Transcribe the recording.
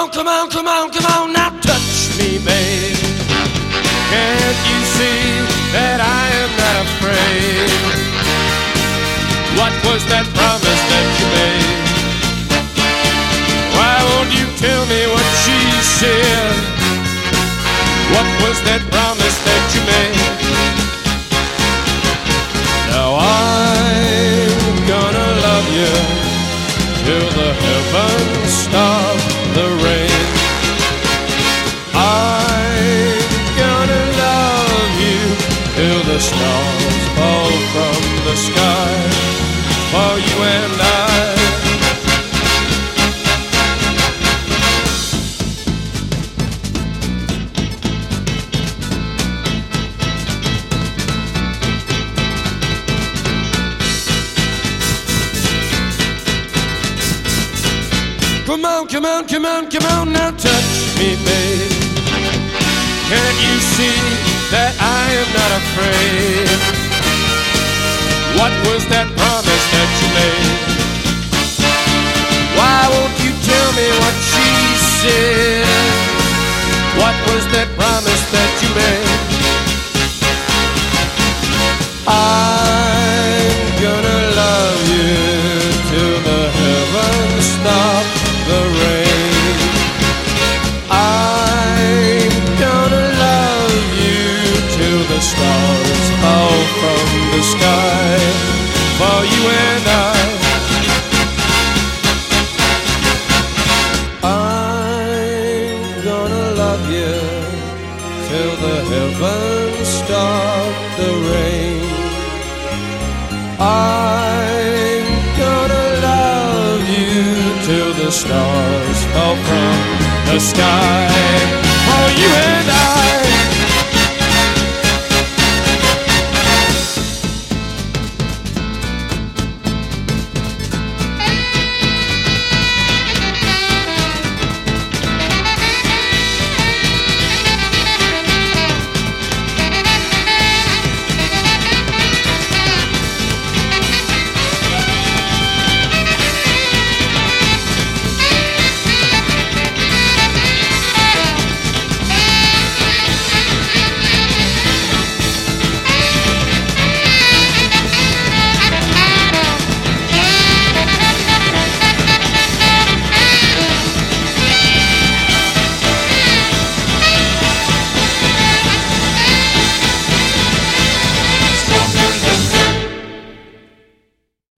on, come on, come on, come on, now touch me, babe. Can't you see that I am not afraid? What was that promise that you made? Why won't you tell me what she said? What was that promise that you made? Now I'm gonna love you till the heavens stop Come on, come on, come on, come on, now touch me, babe. Can't you see that I am not afraid? What was that promise that you made? Sky for you and I. I'm gonna love you till the heavens stop the rain. I'm gonna love you till the stars fall from the sky. For you and I.